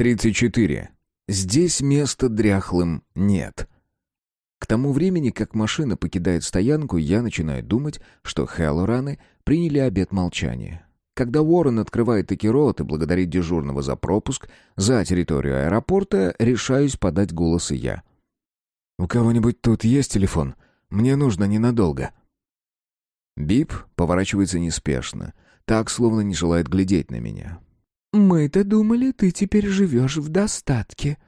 34. Здесь места дряхлым нет. К тому времени, как машина покидает стоянку, я начинаю думать, что Хеллораны приняли обет молчания. Когда Уоррен открывает таки рот и благодарит дежурного за пропуск за территорию аэропорта, решаюсь подать голос и я. «У кого-нибудь тут есть телефон? Мне нужно ненадолго». Бип поворачивается неспешно, так, словно не желает глядеть на меня. «Мы-то думали, ты теперь живешь в достатке».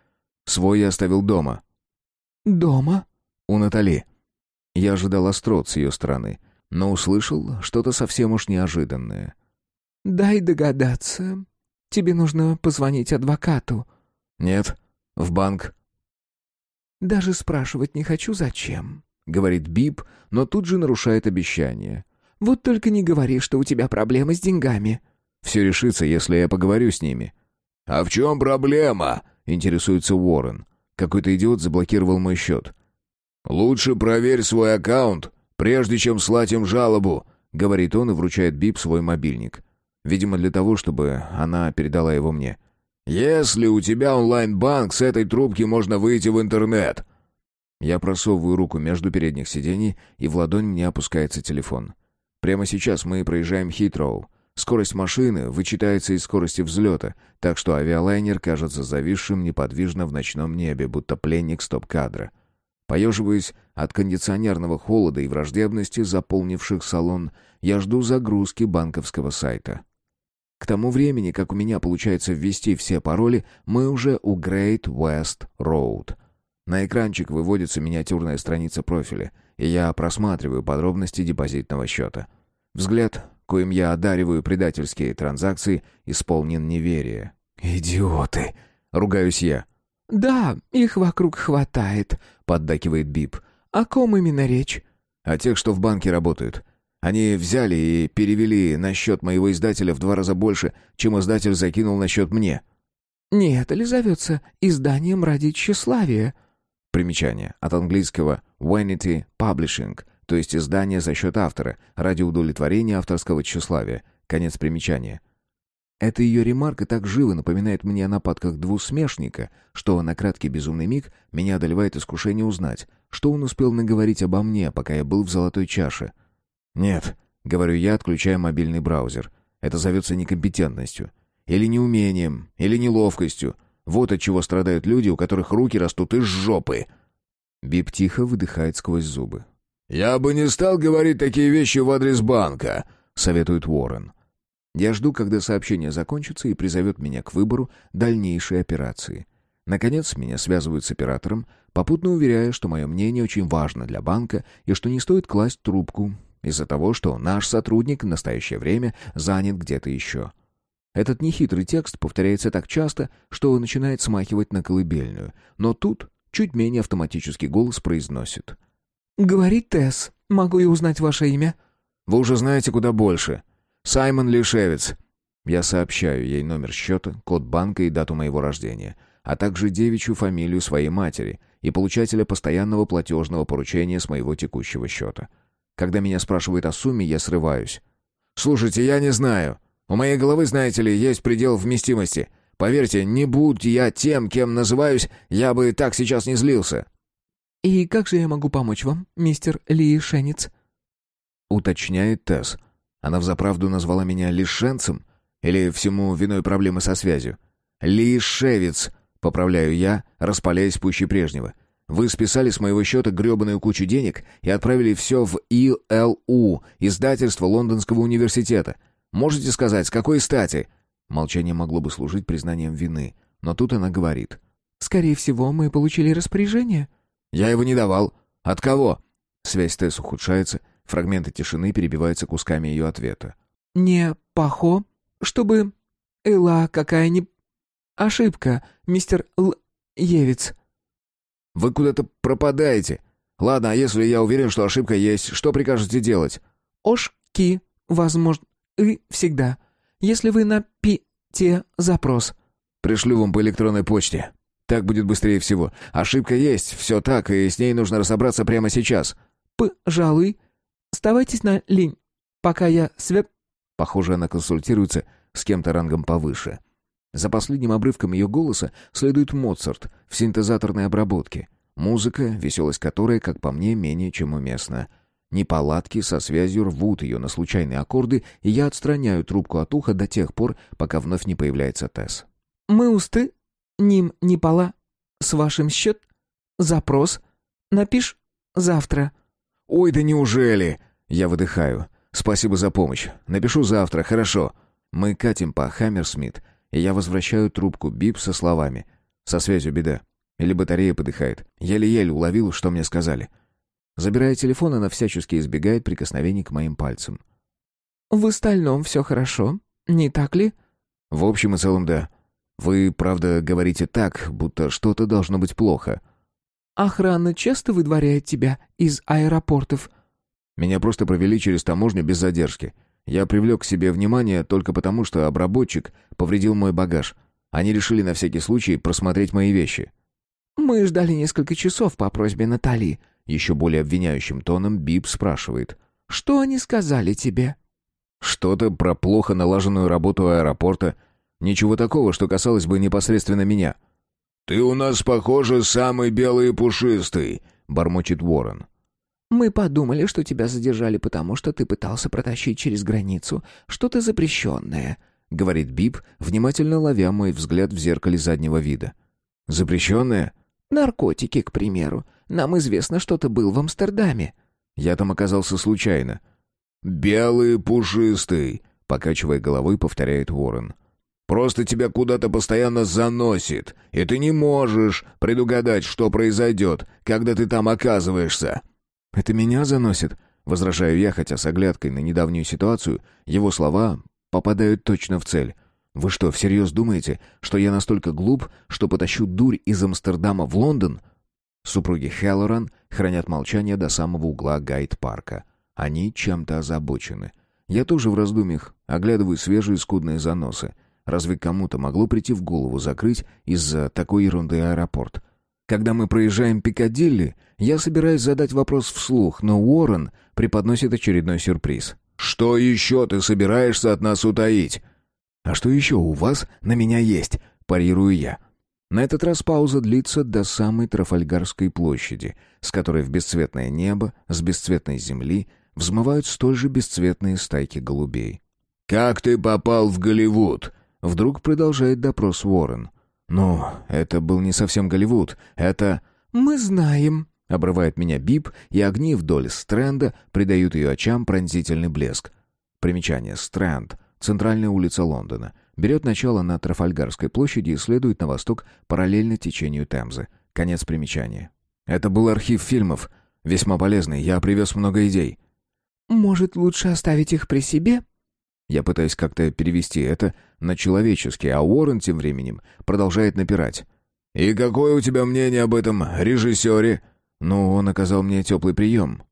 «Свой я оставил дома». «Дома?» «У Натали». Я ожидал острот с ее стороны, но услышал что-то совсем уж неожиданное. «Дай догадаться. Тебе нужно позвонить адвокату». «Нет, в банк». «Даже спрашивать не хочу, зачем», — говорит Бип, но тут же нарушает обещание. «Вот только не говори, что у тебя проблемы с деньгами». «Все решится, если я поговорю с ними». «А в чем проблема?» — интересуется Уоррен. Какой-то идиот заблокировал мой счет. «Лучше проверь свой аккаунт, прежде чем слать им жалобу», — говорит он и вручает Бип свой мобильник. Видимо, для того, чтобы она передала его мне. «Если у тебя онлайн-банк, с этой трубки можно выйти в интернет». Я просовываю руку между передних сидений, и в ладонь мне опускается телефон. Прямо сейчас мы проезжаем Хитроу. Скорость машины вычитается из скорости взлета, так что авиалайнер кажется зависшим неподвижно в ночном небе, будто пленник стоп-кадра. Поеживаясь от кондиционерного холода и враждебности, заполнивших салон, я жду загрузки банковского сайта. К тому времени, как у меня получается ввести все пароли, мы уже у Great West Road. На экранчик выводится миниатюрная страница профиля, и я просматриваю подробности депозитного счета. Взгляд коим я одариваю предательские транзакции, исполнен неверия. «Идиоты!» — ругаюсь я. «Да, их вокруг хватает», — поддакивает Бип. «О ком именно речь?» «О тех, что в банке работают. Они взяли и перевели на счет моего издателя в два раза больше, чем издатель закинул на счет мне». «Не это ли зовется изданием ради тщеславия?» Примечание. От английского «Vanity Publishing» то есть издание за счет автора, ради удовлетворения авторского тщеславия. Конец примечания. Эта ее ремарка так живо напоминает мне о нападках двусмешника, что на краткий безумный миг меня одолевает искушение узнать, что он успел наговорить обо мне, пока я был в золотой чаше. «Нет», — говорю я, отключая мобильный браузер. «Это зовется некомпетентностью. Или неумением, или неловкостью. Вот от чего страдают люди, у которых руки растут из жопы». Бип тихо выдыхает сквозь зубы. «Я бы не стал говорить такие вещи в адрес банка», — советует Уоррен. Я жду, когда сообщение закончится и призовет меня к выбору дальнейшей операции. Наконец, меня связывают с оператором, попутно уверяя, что мое мнение очень важно для банка и что не стоит класть трубку из-за того, что наш сотрудник в настоящее время занят где-то еще. Этот нехитрый текст повторяется так часто, что начинает смахивать на колыбельную. Но тут чуть менее автоматический голос произносит — «Говорит Тесс. Могу я узнать ваше имя?» «Вы уже знаете куда больше. Саймон Лишевец». Я сообщаю ей номер счета, код банка и дату моего рождения, а также девичью фамилию своей матери и получателя постоянного платежного поручения с моего текущего счета. Когда меня спрашивают о сумме, я срываюсь. «Слушайте, я не знаю. У моей головы, знаете ли, есть предел вместимости. Поверьте, не будь я тем, кем называюсь, я бы так сейчас не злился. «И как же я могу помочь вам, мистер Ли Шенец?» Уточняет Тесс. Она взаправду назвала меня лишенцем? Или всему виной проблемы со связью? «Лишевец», — поправляю я, распаляясь пуще прежнего. «Вы списали с моего счета гребаную кучу денег и отправили все в ИЛУ, издательство Лондонского университета. Можете сказать, с какой стати?» Молчание могло бы служить признанием вины, но тут она говорит. «Скорее всего, мы получили распоряжение». «Я его не давал. От кого?» Связь Тесс ухудшается, фрагменты тишины перебиваются кусками ее ответа. «Не пахо, чтобы... Эла какая-нибудь... Ошибка, мистер Л... Евец». «Вы куда-то пропадаете. Ладно, а если я уверен, что ошибка есть, что прикажете делать?» «Ошки, возможно, и всегда. Если вы на пи-те запрос». «Пришлю вам по электронной почте». Так будет быстрее всего. Ошибка есть, все так, и с ней нужно разобраться прямо сейчас. Пожалуй. Оставайтесь на линь, пока я свет... Похоже, она консультируется с кем-то рангом повыше. За последним обрывком ее голоса следует Моцарт в синтезаторной обработке. Музыка, веселость которой, как по мне, менее чем уместна. Неполадки со связью рвут ее на случайные аккорды, и я отстраняю трубку от уха до тех пор, пока вновь не появляется Тесс. «Мы усты? Ним не пола? С вашим счет? Запрос? Напишь завтра». «Ой, да неужели?» Я выдыхаю. «Спасибо за помощь. Напишу завтра, хорошо». Мы катим по Хаммерсмит, и я возвращаю трубку Бип со словами. «Со связью беда. Или батарея подыхает. Еле-еле уловил, что мне сказали». Забирая телефон, она всячески избегает прикосновений к моим пальцам. «В остальном все хорошо, не так ли?» «В общем и целом, да. Вы, правда, говорите так, будто что-то должно быть плохо». «Охрана часто выдворяет тебя из аэропортов?» «Меня просто провели через таможню без задержки. Я привлек к себе внимание только потому, что обработчик повредил мой багаж. Они решили на всякий случай просмотреть мои вещи». «Мы ждали несколько часов по просьбе Натали», еще более обвиняющим тоном Бип спрашивает. «Что они сказали тебе?» «Что-то про плохо налаженную работу аэропорта. Ничего такого, что касалось бы непосредственно меня». «Ты у нас, похоже, самый белый и пушистый», — бормочет Уоррен. «Мы подумали, что тебя задержали, потому что ты пытался протащить через границу что-то запрещенное», — говорит Бип, внимательно ловя мой взгляд в зеркале заднего вида. «Запрещенное?» «Наркотики, к примеру. Нам известно, что ты был в Амстердаме». «Я там оказался случайно». «Белый пушистый», — покачивая головой, повторяет Уоррен. «Просто тебя куда-то постоянно заносит, и ты не можешь предугадать, что произойдет, когда ты там оказываешься». «Это меня заносит?» — возражаю я, хотя с оглядкой на недавнюю ситуацию его слова попадают точно в цель. «Вы что, всерьез думаете, что я настолько глуп, что потащу дурь из Амстердама в Лондон?» Супруги Хеллоран хранят молчание до самого угла гайд-парка. Они чем-то озабочены. Я тоже в раздумьях, оглядываю свежие скудные заносы. Разве кому-то могло прийти в голову закрыть из-за такой ерунды аэропорт? Когда мы проезжаем Пикадилли, я собираюсь задать вопрос вслух, но Уоррен преподносит очередной сюрприз. «Что еще ты собираешься от нас утаить?» «А что еще у вас на меня есть?» – парирую я. На этот раз пауза длится до самой Трафальгарской площади, с которой в бесцветное небо, с бесцветной земли взмывают столь же бесцветные стайки голубей. «Как ты попал в Голливуд?» Вдруг продолжает допрос Уоррен. «Ну, это был не совсем Голливуд, это...» «Мы знаем», — обрывает меня Бип, и огни вдоль Стрэнда придают ее очам пронзительный блеск. Примечание. Стрэнд. Центральная улица Лондона берет начало на Трафальгарской площади и следует на восток параллельно течению Темзы. Конец примечания. Это был архив фильмов. Весьма полезный. Я привез много идей. «Может, лучше оставить их при себе?» Я пытаюсь как-то перевести это на человеческий, а Уоррен тем временем продолжает напирать. «И какое у тебя мнение об этом режиссере?» «Ну, он оказал мне теплый прием».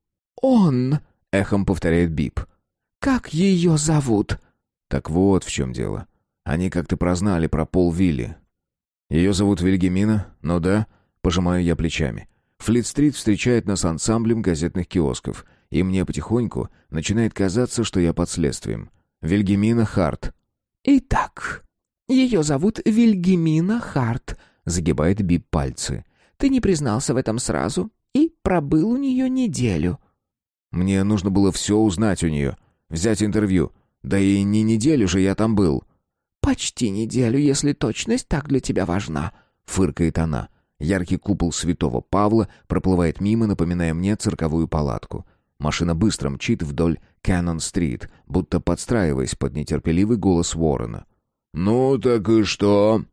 «Он!» — эхом повторяет Бип. «Как ее зовут?» Так вот в чем дело. Они как-то прознали про Пол Вилли. Ее зовут Вильгемина? Ну да. Пожимаю я плечами. Флит-стрит встречает нас ансамблем газетных киосков, и мне потихоньку начинает казаться, что я под следствием. Вильгемина Харт. «Итак, ее зовут Вильгемина Харт», — загибает Бип пальцы. «Ты не признался в этом сразу и пробыл у нее неделю». «Мне нужно было все узнать у нее, взять интервью. Да и не неделю же я там был». «Почти неделю, если точность так для тебя важна», — фыркает она. Яркий купол святого Павла проплывает мимо, напоминая мне цирковую палатку. Машина быстро мчит вдоль Кэннон-стрит, будто подстраиваясь под нетерпеливый голос Уоррена. «Ну так и что?»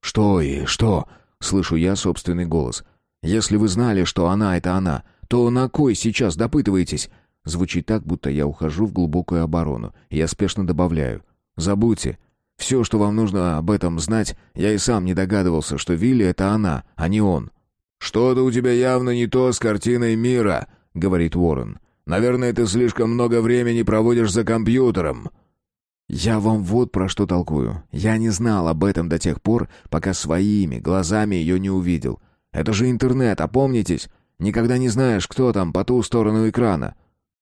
«Что и что?» — слышу я собственный голос. «Если вы знали, что она — это она, то на кой сейчас допытываетесь?» Звучит так, будто я ухожу в глубокую оборону. Я спешно добавляю. «Забудьте. Все, что вам нужно об этом знать, я и сам не догадывался, что Вилли — это она, а не он». «Что-то у тебя явно не то с картиной мира», — говорит Уоррен. «Наверное, ты слишком много времени проводишь за компьютером». «Я вам вот про что толкую. Я не знал об этом до тех пор, пока своими глазами ее не увидел. Это же интернет, опомнитесь. Никогда не знаешь, кто там по ту сторону экрана».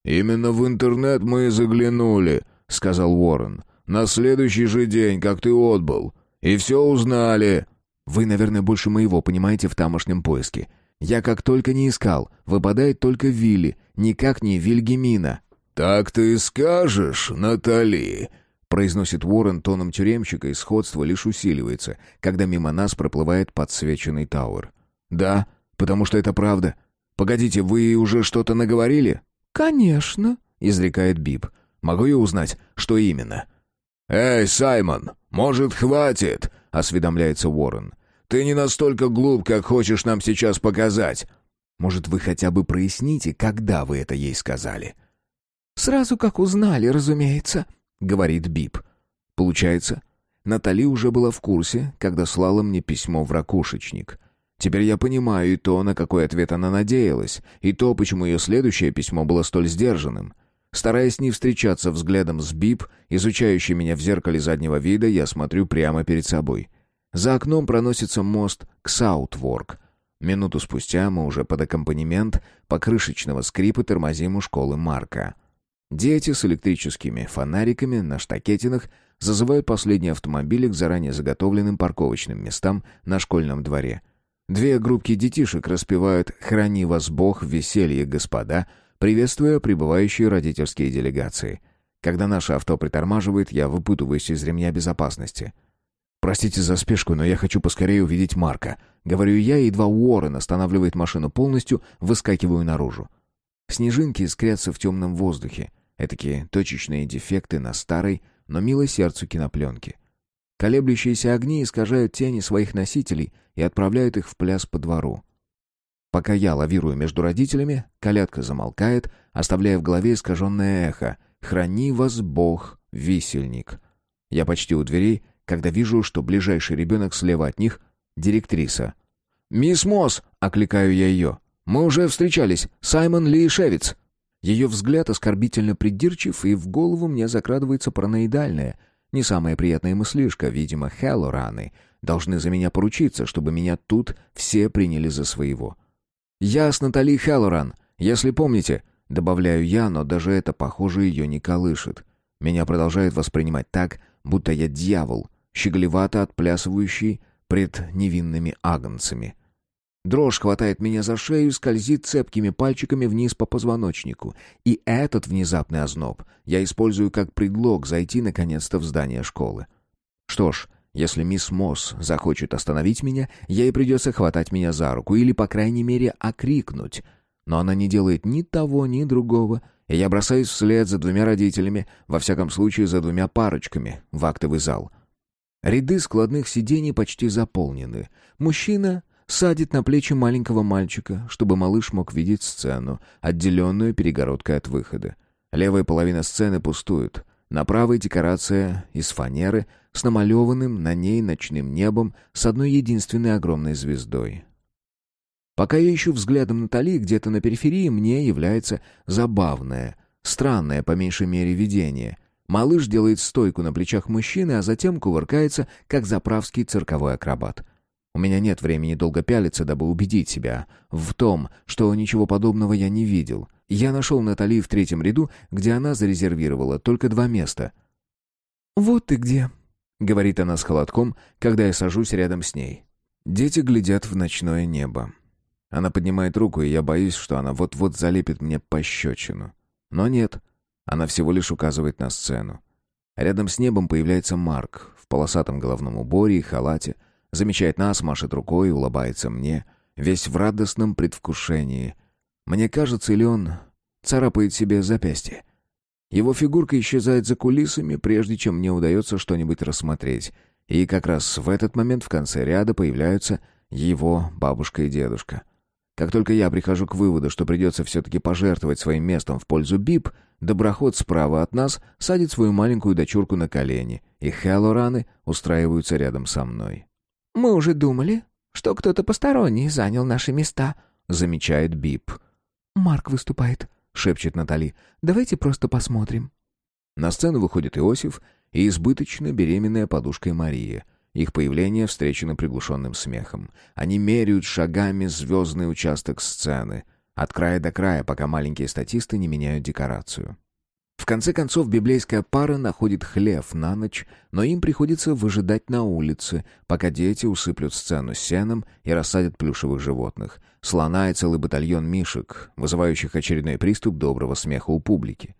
«Именно в интернет мы и заглянули», — сказал Уоррен. На следующий же день, как ты отбыл. И все узнали». «Вы, наверное, больше моего понимаете в тамошнем поиске. Я как только не искал, выпадает только Вилли, никак не Вильгемина». «Так ты и скажешь, Натали», — произносит Уоррен тоном тюремщика, и сходство лишь усиливается, когда мимо нас проплывает подсвеченный Тауэр. «Да, потому что это правда. Погодите, вы уже что-то наговорили?» «Конечно», — изрекает Бип. «Могу я узнать, что именно?» «Эй, Саймон, может, хватит?» — осведомляется Уоррен. «Ты не настолько глуп, как хочешь нам сейчас показать». «Может, вы хотя бы проясните, когда вы это ей сказали?» «Сразу как узнали, разумеется», — говорит Бип. Получается, Натали уже была в курсе, когда слала мне письмо в ракушечник. Теперь я понимаю и то, на какой ответ она надеялась, и то, почему ее следующее письмо было столь сдержанным. Стараясь не встречаться взглядом с Бип, изучающий меня в зеркале заднего вида, я смотрю прямо перед собой. За окном проносится мост к Саутворк. Минуту спустя мы уже под аккомпанемент покрышечного скрипа тормозим у школы Марка. Дети с электрическими фонариками на штакетинах зазывают последние автомобили к заранее заготовленным парковочным местам на школьном дворе. Две группки детишек распевают «Храни вас Бог, веселье, господа», приветствуя прибывающие родительские делегации. Когда наше авто притормаживает, я выпутываюсь из ремня безопасности. «Простите за спешку, но я хочу поскорее увидеть Марка», — говорю я, едва Уоррен останавливает машину полностью, выскакиваю наружу. Снежинки искрятся в темном воздухе. Этакие точечные дефекты на старой, но милой сердцу кинопленке. Колеблющиеся огни искажают тени своих носителей и отправляют их в пляс по двору. Пока я лавирую между родителями, колядка замолкает, оставляя в голове искаженное эхо «Храни вас Бог, висельник». Я почти у дверей, когда вижу, что ближайший ребенок слева от них — директриса. «Мисс Мосс!» — окликаю я ее. «Мы уже встречались. Саймон Ли Шевиц». Ее взгляд оскорбительно придирчив, и в голову мне закрадывается параноидальная, не самая приятная мыслишка, видимо, Хеллораны должны за меня поручиться, чтобы меня тут все приняли за своего. «Я с Натали Хеллоран, если помните», — добавляю я, но даже это, похоже, ее не колышет. Меня продолжают воспринимать так, будто я дьявол, щеголевато отплясывающий пред невинными агнцами. Дрожь хватает меня за шею скользит цепкими пальчиками вниз по позвоночнику. И этот внезапный озноб я использую как предлог зайти наконец-то в здание школы. Что ж, если мисс Мосс захочет остановить меня, ей придется хватать меня за руку или, по крайней мере, окрикнуть. Но она не делает ни того, ни другого, и я бросаюсь вслед за двумя родителями, во всяком случае за двумя парочками, в актовый зал. Ряды складных сидений почти заполнены. Мужчина садит на плечи маленького мальчика, чтобы малыш мог видеть сцену, отделенную перегородкой от выхода. Левая половина сцены пустует. На правой декорация из фанеры с намалеванным на ней ночным небом с одной единственной огромной звездой. Пока я ищу взглядом Натали, где-то на периферии мне является забавное, странное по меньшей мере видение. Малыш делает стойку на плечах мужчины, а затем кувыркается, как заправский цирковой акробат — у меня нет времени долго пялиться, дабы убедить себя в том, что ничего подобного я не видел. Я нашел Натали в третьем ряду, где она зарезервировала только два места. «Вот ты где», — говорит она с холодком, когда я сажусь рядом с ней. Дети глядят в ночное небо. Она поднимает руку, и я боюсь, что она вот-вот залепит мне пощечину. Но нет, она всего лишь указывает на сцену. Рядом с небом появляется Марк в полосатом головном уборе и халате, Замечает нас, машет рукой, улыбается мне, весь в радостном предвкушении. Мне кажется, или он царапает себе запястье. Его фигурка исчезает за кулисами, прежде чем мне удается что-нибудь рассмотреть. И как раз в этот момент в конце ряда появляются его бабушка и дедушка. Как только я прихожу к выводу, что придется все-таки пожертвовать своим местом в пользу Бип, доброход справа от нас садит свою маленькую дочурку на колени, и Хеллораны устраиваются рядом со мной. «Мы уже думали, что кто-то посторонний занял наши места», — замечает Бип. «Марк выступает», — шепчет Натали. «Давайте просто посмотрим». На сцену выходит Иосиф и избыточно беременная подушкой Мария. Их появление встречено приглушенным смехом. Они меряют шагами звездный участок сцены, от края до края, пока маленькие статисты не меняют декорацию. В конце концов, библейская пара находит хлев на ночь, но им приходится выжидать на улице, пока дети усыплют сцену сеном и рассадят плюшевых животных. Слона и целый батальон мишек, вызывающих очередной приступ доброго смеха у публики.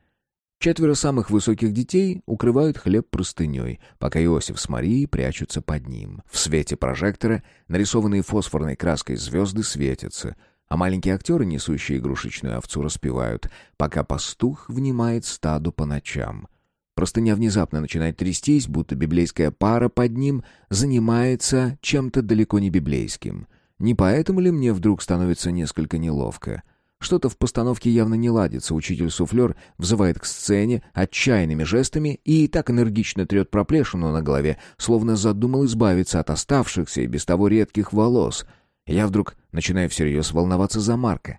Четверо самых высоких детей укрывают хлеб простыней, пока Иосиф с Марией прячутся под ним. В свете прожектора нарисованные фосфорной краской звезды светятся — а маленькие актеры, несущие игрушечную овцу, распевают, пока пастух внимает стаду по ночам. Простыня внезапно начинает трястись, будто библейская пара под ним занимается чем-то далеко не библейским. Не поэтому ли мне вдруг становится несколько неловко? Что-то в постановке явно не ладится. Учитель-суфлер взывает к сцене отчаянными жестами и так энергично трет проплешину на голове, словно задумал избавиться от оставшихся и без того редких волос — я вдруг начинаю всерьез волноваться за Марка.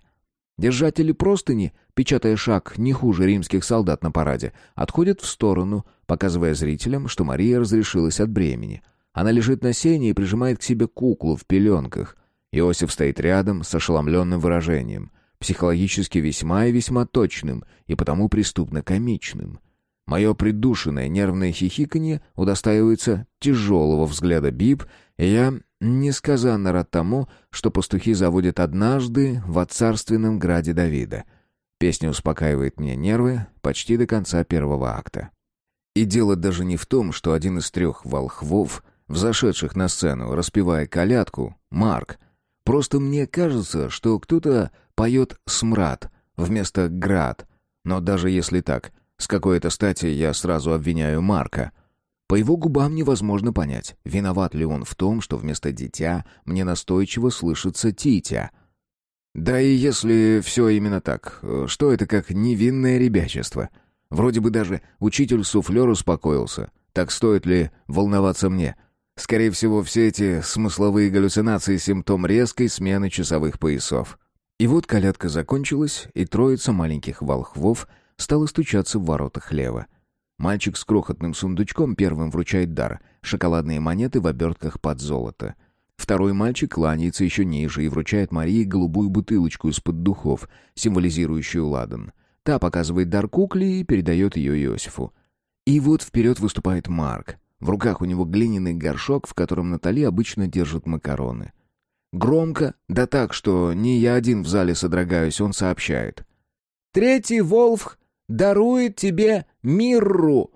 Держатели простыни, печатая шаг не хуже римских солдат на параде, отходят в сторону, показывая зрителям, что Мария разрешилась от бремени. Она лежит на сене и прижимает к себе куклу в пеленках. Иосиф стоит рядом с ошеломленным выражением, психологически весьма и весьма точным, и потому преступно комичным. Мое придушенное нервное хихиканье удостаивается тяжелого взгляда Биб, и я несказанно рад тому, что пастухи заводят однажды в царственном граде Давида. Песня успокаивает мне нервы почти до конца первого акта. И дело даже не в том, что один из трех волхвов, взошедших на сцену, распевая колядку, Марк, просто мне кажется, что кто-то поет «смрад» вместо «град», но даже если так, с какой-то стати я сразу обвиняю Марка — по его губам невозможно понять, виноват ли он в том, что вместо «дитя» мне настойчиво слышится «титя». Да и если все именно так, что это как невинное ребячество? Вроде бы даже учитель-суфлер успокоился. Так стоит ли волноваться мне? Скорее всего, все эти смысловые галлюцинации — симптом резкой смены часовых поясов. И вот колядка закончилась, и троица маленьких волхвов стала стучаться в ворота хлева — Мальчик с крохотным сундучком первым вручает дар — шоколадные монеты в обертках под золото. Второй мальчик кланяется еще ниже и вручает Марии голубую бутылочку из-под духов, символизирующую ладан. Та показывает дар кукле и передает ее Иосифу. И вот вперед выступает Марк. В руках у него глиняный горшок, в котором Натали обычно держит макароны. Громко, да так, что не я один в зале содрогаюсь, он сообщает. «Третий Волф дарует тебе Мирру!»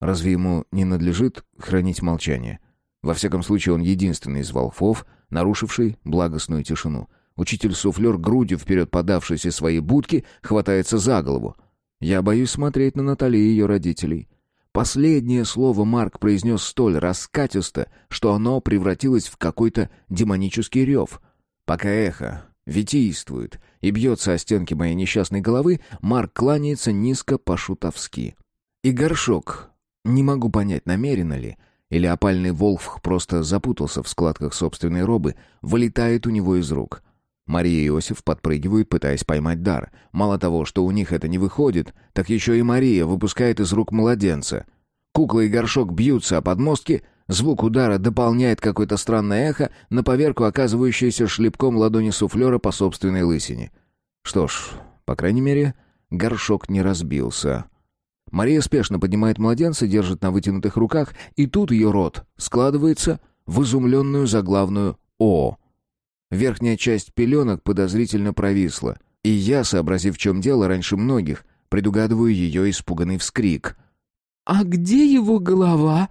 Разве ему не надлежит хранить молчание? Во всяком случае, он единственный из волхвов, нарушивший благостную тишину. Учитель-суфлер, грудью вперед подавшись своей будки, хватается за голову. Я боюсь смотреть на Натали и ее родителей. Последнее слово Марк произнес столь раскатисто, что оно превратилось в какой-то демонический рев. Пока эхо витийствует и бьется о стенки моей несчастной головы, Марк кланяется низко по-шутовски. И горшок. Не могу понять, намеренно ли, или опальный Волф просто запутался в складках собственной робы, вылетает у него из рук. Мария и Иосиф подпрыгивают, пытаясь поймать дар. Мало того, что у них это не выходит, так еще и Мария выпускает из рук младенца. Кукла и горшок бьются о подмостки — Звук удара дополняет какое-то странное эхо, на поверку оказывающееся шлепком ладони суфлера по собственной лысине. Что ж, по крайней мере, горшок не разбился. Мария спешно поднимает младенца, держит на вытянутых руках, и тут ее рот складывается в изумленную заглавную «О». Верхняя часть пеленок подозрительно провисла, и я, сообразив, в чем дело, раньше многих, предугадываю ее испуганный вскрик. «А где его голова?»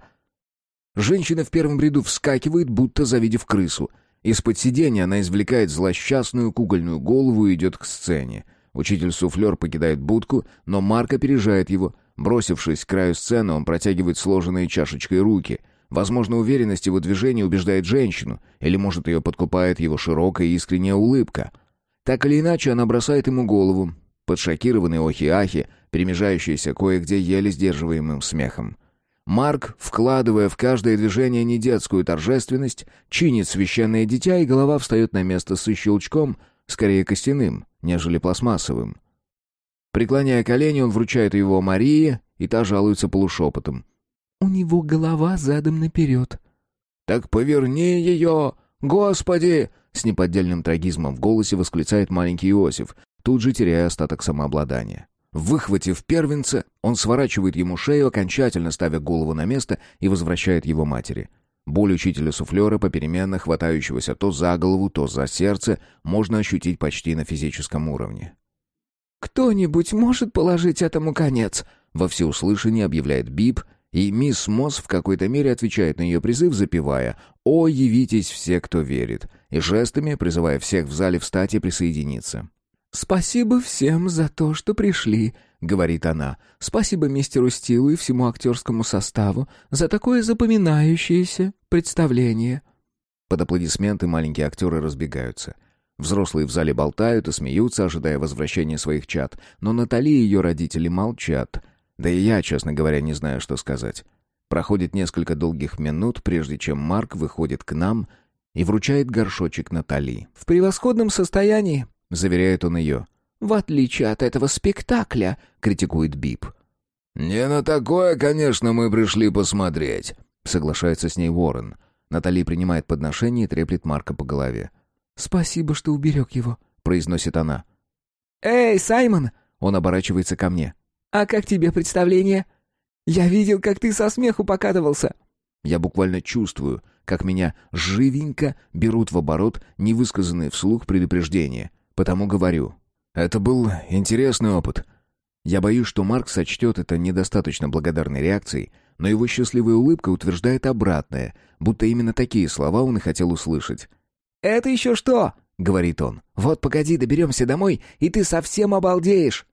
Женщина в первом ряду вскакивает, будто завидев крысу. Из-под сиденья она извлекает злосчастную кукольную голову и идет к сцене. Учитель-суфлер покидает будку, но Марк опережает его. Бросившись к краю сцены, он протягивает сложенные чашечкой руки. Возможно, уверенность его движения убеждает женщину, или, может, ее подкупает его широкая искренняя улыбка. Так или иначе, она бросает ему голову, под шокированные охи-ахи, перемежающиеся кое-где еле сдерживаемым смехом. Марк, вкладывая в каждое движение недетскую торжественность, чинит священное дитя, и голова встает на место со щелчком, скорее костяным, нежели пластмассовым. Преклоняя колени, он вручает его Марии, и та жалуется полушепотом. «У него голова задом наперед». «Так поверни ее, Господи!» С неподдельным трагизмом в голосе восклицает маленький Иосиф, тут же теряя остаток самообладания. Выхватив первенца, он сворачивает ему шею, окончательно ставя голову на место и возвращает его матери. Боль учителя-суфлера, попеременно хватающегося то за голову, то за сердце, можно ощутить почти на физическом уровне. «Кто-нибудь может положить этому конец?» Во всеуслышание объявляет Бип, и мисс Мосс в какой-то мере отвечает на ее призыв, запевая «О, явитесь все, кто верит», и жестами призывая всех в зале встать и присоединиться. «Спасибо всем за то, что пришли», — говорит она. «Спасибо мистеру Стилу и всему актерскому составу за такое запоминающееся представление». Под аплодисменты маленькие актеры разбегаются. Взрослые в зале болтают и смеются, ожидая возвращения своих чад, но Натали и ее родители молчат. Да и я, честно говоря, не знаю, что сказать. Проходит несколько долгих минут, прежде чем Марк выходит к нам и вручает горшочек Натали. «В превосходном состоянии», — заверяет он ее. «В отличие от этого спектакля», — критикует Бип. «Не на такое, конечно, мы пришли посмотреть», — соглашается с ней Уоррен. Натали принимает подношение и треплет Марка по голове. «Спасибо, что уберег его», — произносит она. «Эй, Саймон!» — он оборачивается ко мне. «А как тебе представление? Я видел, как ты со смеху покатывался». Я буквально чувствую, как меня живенько берут в оборот невысказанные вслух предупреждения. Потому говорю. Это был интересный опыт. Я боюсь, что Марк сочтет это недостаточно благодарной реакцией, но его счастливая улыбка утверждает обратное, будто именно такие слова он и хотел услышать. «Это еще что?» — говорит он. «Вот погоди, доберемся домой, и ты совсем обалдеешь!»